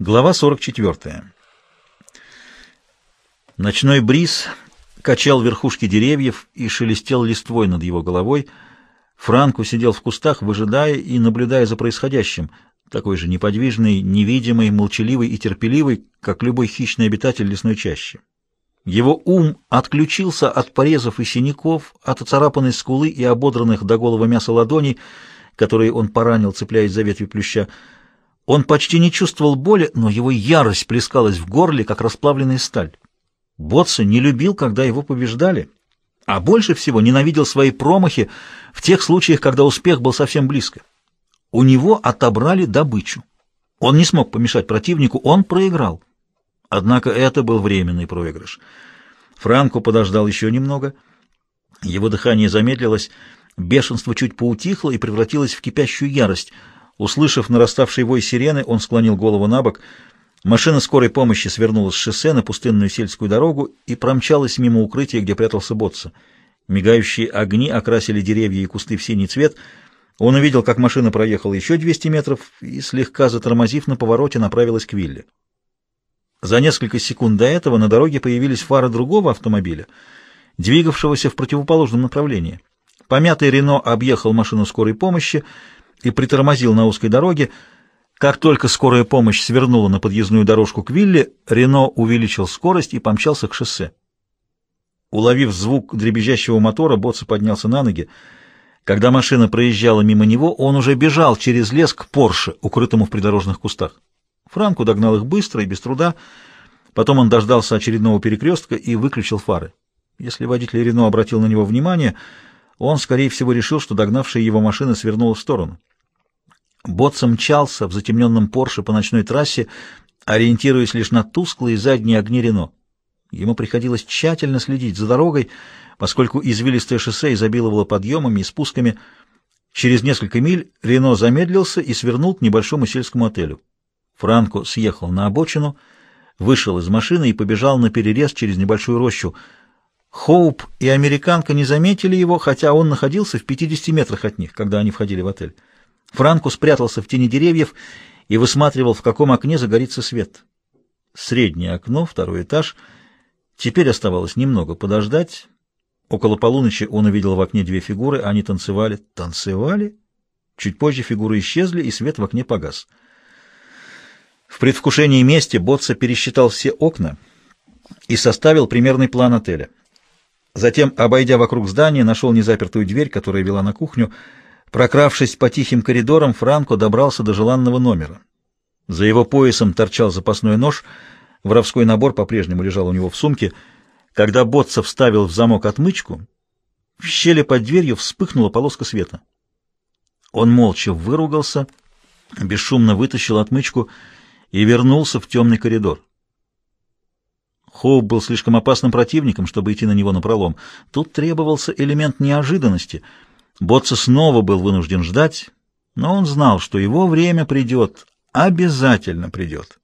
Глава 44. Ночной бриз качал верхушки деревьев и шелестел листвой над его головой. Франко сидел в кустах, выжидая и наблюдая за происходящим, такой же неподвижный, невидимый, молчаливый и терпеливый, как любой хищный обитатель лесной чащи. Его ум отключился от порезов и синяков, от оцарапанной скулы и ободранных до голого мяса ладоней, которые он поранил, цепляясь за ветви плюща, он почти не чувствовал боли, но его ярость плескалась в горле, как расплавленная сталь. Ботса не любил, когда его побеждали, а больше всего ненавидел свои промахи в тех случаях, когда успех был совсем близко. У него отобрали добычу. Он не смог помешать противнику, он проиграл. Однако это был временный проигрыш. Франко подождал еще немного. Его дыхание замедлилось, бешенство чуть поутихло и превратилось в кипящую ярость — Услышав нараставший вой сирены, он склонил голову на бок. Машина скорой помощи свернула с шоссе на пустынную сельскую дорогу и промчалась мимо укрытия, где прятался Ботса. Мигающие огни окрасили деревья и кусты в синий цвет. Он увидел, как машина проехала еще 200 метров и, слегка затормозив на повороте, направилась к вилле. За несколько секунд до этого на дороге появились фары другого автомобиля, двигавшегося в противоположном направлении. Помятый Рено объехал машину скорой помощи, и притормозил на узкой дороге. Как только скорая помощь свернула на подъездную дорожку к вилле, Рено увеличил скорость и помчался к шоссе. Уловив звук дребезжащего мотора, Боцци поднялся на ноги. Когда машина проезжала мимо него, он уже бежал через лес к Порше, укрытому в придорожных кустах. Франку догнал их быстро и без труда. Потом он дождался очередного перекрестка и выключил фары. Если водитель Рено обратил на него внимание, он, скорее всего, решил, что догнавшая его машина свернула в сторону. Ботса мчался в затемненном Порше по ночной трассе, ориентируясь лишь на тусклые задние огни Рено. Ему приходилось тщательно следить за дорогой, поскольку извилистое шоссе изобиловало подъемами и спусками. Через несколько миль Рено замедлился и свернул к небольшому сельскому отелю. Франко съехал на обочину, вышел из машины и побежал на перерез через небольшую рощу. Хоуп и американка не заметили его, хотя он находился в 50 метрах от них, когда они входили в отель. Франко спрятался в тени деревьев и высматривал, в каком окне загорится свет. Среднее окно, второй этаж. Теперь оставалось немного подождать. Около полуночи он увидел в окне две фигуры, они танцевали. Танцевали? Чуть позже фигуры исчезли, и свет в окне погас. В предвкушении мести Ботса пересчитал все окна и составил примерный план отеля. Затем, обойдя вокруг здания, нашел незапертую дверь, которая вела на кухню, Прокравшись по тихим коридорам, Франко добрался до желанного номера. За его поясом торчал запасной нож, воровской набор по-прежнему лежал у него в сумке. Когда Ботцев вставил в замок отмычку, в щели под дверью вспыхнула полоска света. Он молча выругался, бесшумно вытащил отмычку и вернулся в темный коридор. Хоуп был слишком опасным противником, чтобы идти на него напролом. Тут требовался элемент неожиданности — Ботса снова был вынужден ждать, но он знал, что его время придет, обязательно придет.